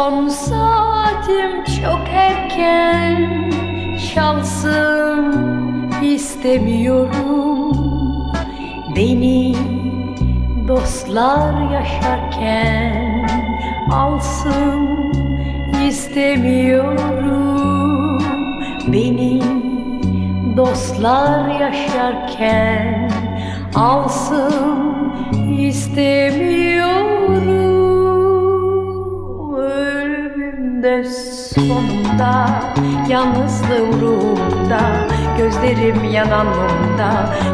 Son saatim çok erken. Çalsın istemiyorum. Beni dostlar yaşarken Alsın istemiyorum. Beni dostlar yaşarken Alsın istemiyorum. Ölümümde sonunda yalnızlığım ruhumda Gözlerim yanan mumda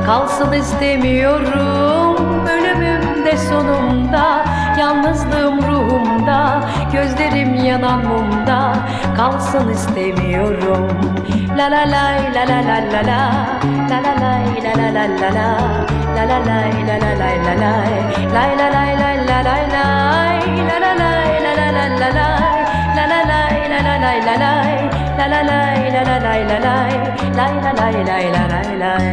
kalsın istemiyorum Ölümümde sonunda yalnızlığım ruhumda Gözlerim yanan mumda kalsın istemiyorum La la la la la la la La la la la la la la La la la la lay la lay Lay la lay lay la lay lay La la lay la la la la lay La la lay la la lay la lay La la lay la la lay la lay Lay la lay lay la lay lay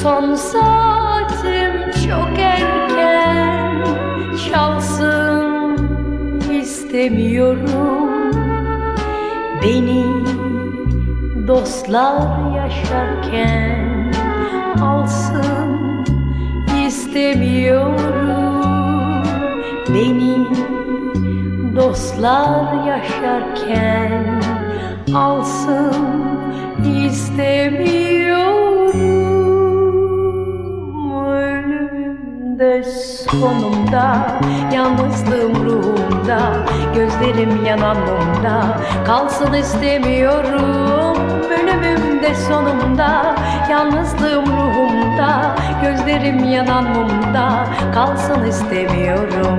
Son saatim çok erken çalsın istemiyorum Beni dostlar yaşarken alsın istemiyorum Beni dostlar yaşarken alsın istemiyorum. Ölümümde sonumda Yalnızlığım ruhumda Gözlerim yanan mumda Kalsın istemiyorum. Ölümümde sonumda Yalnızlığım ruhumda Gözlerim yanan mumda Kalsın istemiyorum